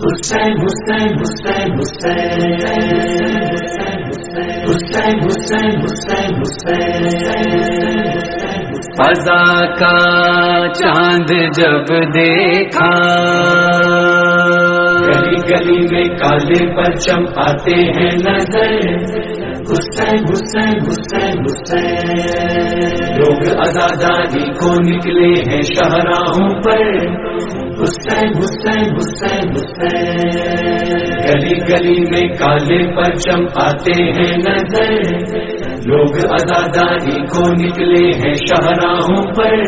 حسین حسین حسین حسین حسین حسین حسین فضا کا چاند جب دیکھا گلی گلی میں کالے پر آتے ہیں نظر۔ حسین حسین حسین حسین۔ لوگ آزادی کو نکلے ہیں شہراہوں پر۔ حسین حسین حسین حسین۔ گلی گلی میں کالے پرچم آتے ہیں نظر۔ لوگ آزادی کو نکلے ہیں شہراہوں پر۔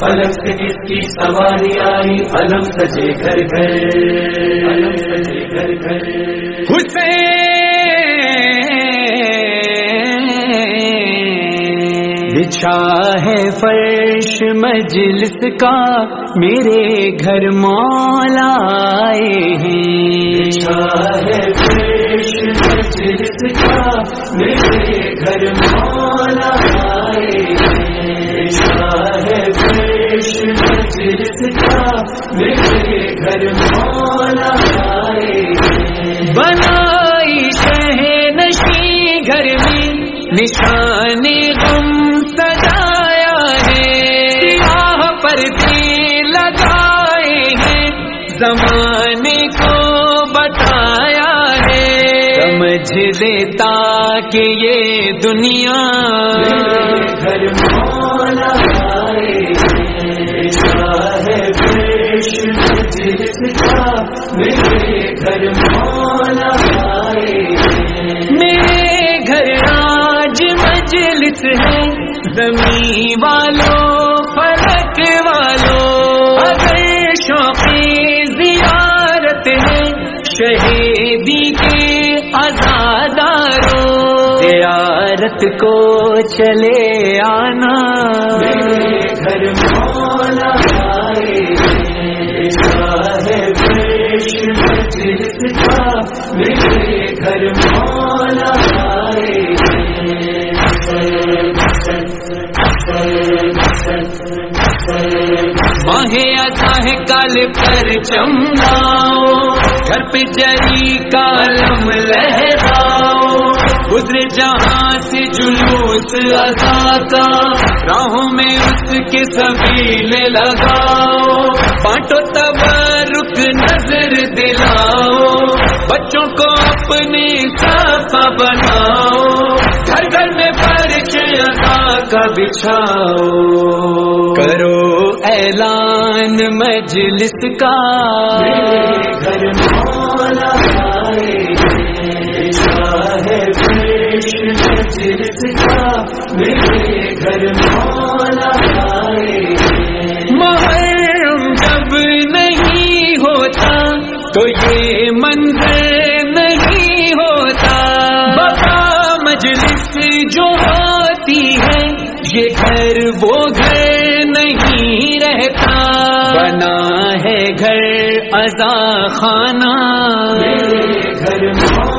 فلک سے کس کی سواری آئی، علم سجے گھر گھر۔ علم سجے گھر گھر۔ حسین! بچھا ہے فرش مجلس کا میرے گھر مولا آئے ہیں۔ ہے مجلس کا میرے گھر مولا آئے ہے پیش مجلس کا میرے گھر مولا آئے بنائی شہ نشی گھر میں نشان بتایا ہے۔ سمجھ لیتا کہ یہ دنیا گھر مولا میرے گھر مولا میرے گھر آج مجلس ہے زمین والوں عبادت کو چلے آنا۔ گھر مولا گھر مولا ماہ آتا ہے کال پر چملاؤ گھر پہ جری کالم لہر گزرے جہاں سے جلوس ادا کا راہوں میں اس کے سبیل لگاؤ۔ بانٹو تب رک نظر دلاؤ، بچوں کو اپنے صافہ بناؤ۔ گھر گھر میں فرش ادا کا بچھاؤ۔ کرو اعلان مجلس کا۔ مجلس کا میرے گھر مولا آئے محرم جب نہیں ہوتا تو یہ منظر نہیں ہوتا۔ بقا مجلس جو ہوتی ہے، یہ گھر وہ گھر نہیں رہتا۔ بنا ہے گھر ازا خانہ۔ میرے گھر مولا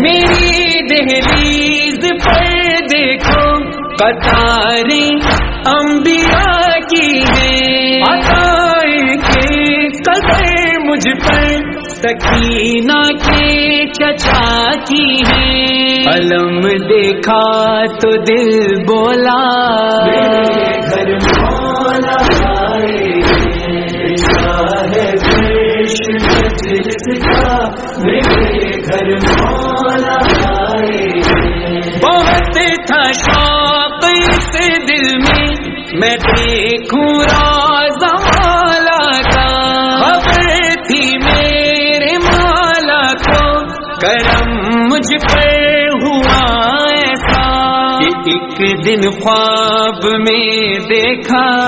میری دہلیز پر دیکھو قطاریں انبیاء کی ہیں۔ عطائیں کے قدر مجھ پر سکینہ کے چچا کی ہیں۔ علم دیکھا تو دل بولا۔ گھر مولا۔ بہت تھا شوق اس دل میں میں دیکھوں راز مالا کا۔ خبر تھی میرے مالا کو، کرم مجھ پر ہوا ایسا۔ کہ ایک دن خواب میں دیکھا۔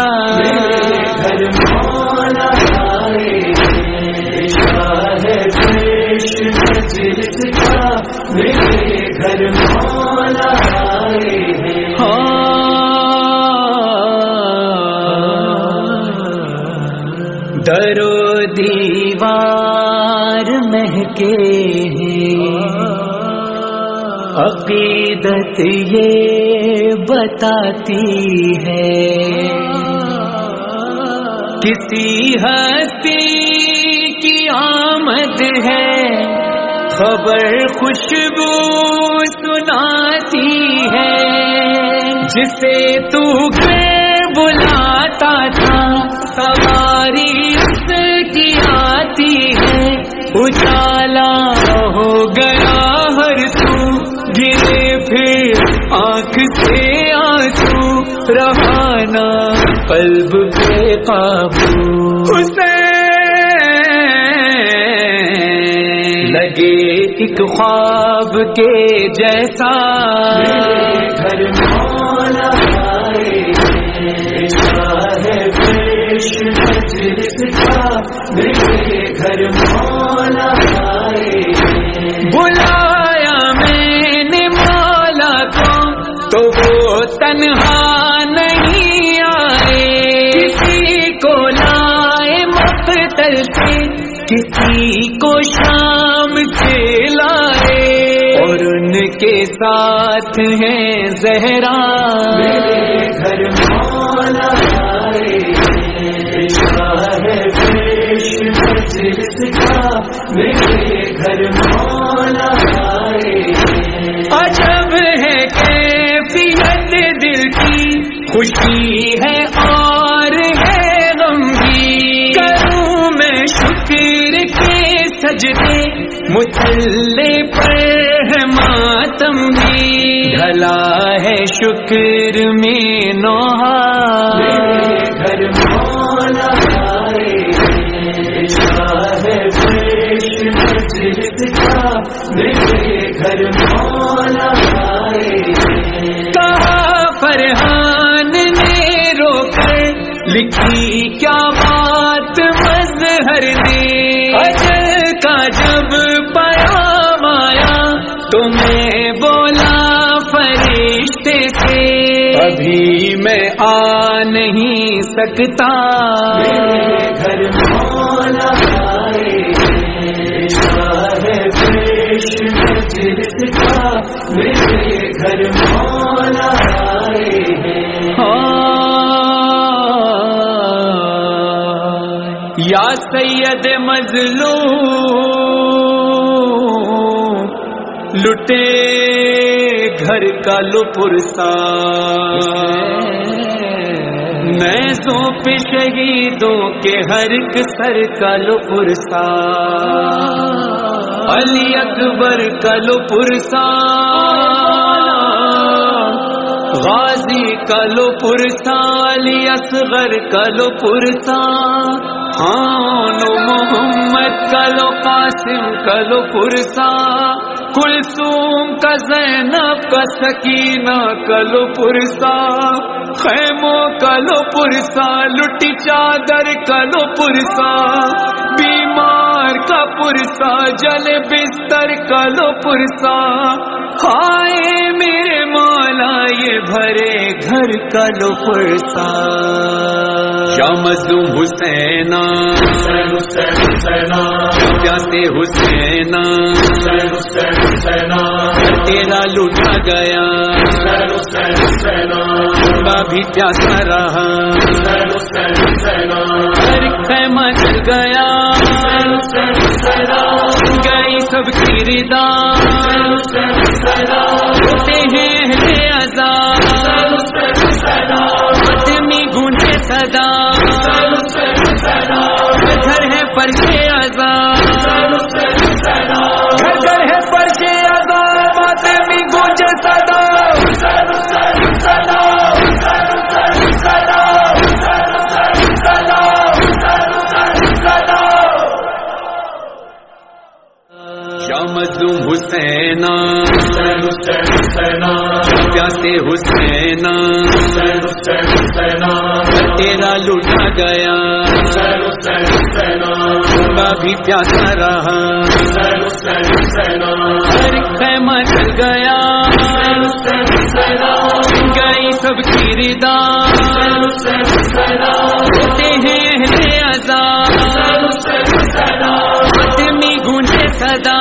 گھر مولا۔ مجلس کا میرے گھر مولا آئے درو دیوار مہکے ہیں۔ عقیدت یہ بتاتی ہے۔ کسی ہستی کی آمد ہے۔ خبر خوشبو سناتی ہے۔ جسے تو بلاتا تھا، سواری اس کی آتی ہے۔ اجالا ہو گیا ہر تو گرے پھر آنکھ سے آنسو۔ رہانا قلب پہ قابو۔ ایک خواب کے جیسا۔ گھر مولا میرے گھر مولا بلایا میں نے مولا کو، تو وہ تنہا نہیں آئے۔ کسی کو لائے مقتل سے، کسی کو شام کے ساتھ ہیں زہرا۔ میرے گھر مولا ہے کا میرے گھر مولا عجب ہے کیفیت دل کی۔ خوشی ہے اور ہے غم بھی کروں میں شکر کے سجدے مسلے پر ہے ڈھلا ہے شکر میں نوحا گھر مولا گھر مولا کہا فرحان نے رو کر لکھی کیا نہیں سکتا۔ گھر مولا میرے گھر مولا ہاں۔ یا سید مظلوم، لٹے گھر کا لو پرسا میں سو پہ شہیدوں کے ہر ایک سر کا لو پرسا علی اکبر کا لو پرسا غازی کلو پرسا علی اصغر کلو پرسا خان و محمد کلو قاسم کلو پرسا کلثوم کا زینب کا سکینہ کلو پرسا خیموں کلو پرسا لٹی چادر کلو پرسا بیمار کا پرسا جل بستر کلو پرسا ہائے میرے مولا، یہ بھرے گھر کا لو پرسا شمز حسینا حسینا حسینا تیرا لوٹا گیا بھی پیاسا رہا حسین ہر خیمہ چل گیا، گئی سب کی ردا حسینا۔ پیاسے حسینا۔ تیرا لوٹا گیا۔ کبھی پیاسا رہا۔ ہر گیا۔ گئی سب کی ہیں ہیں آزاد گنج سدا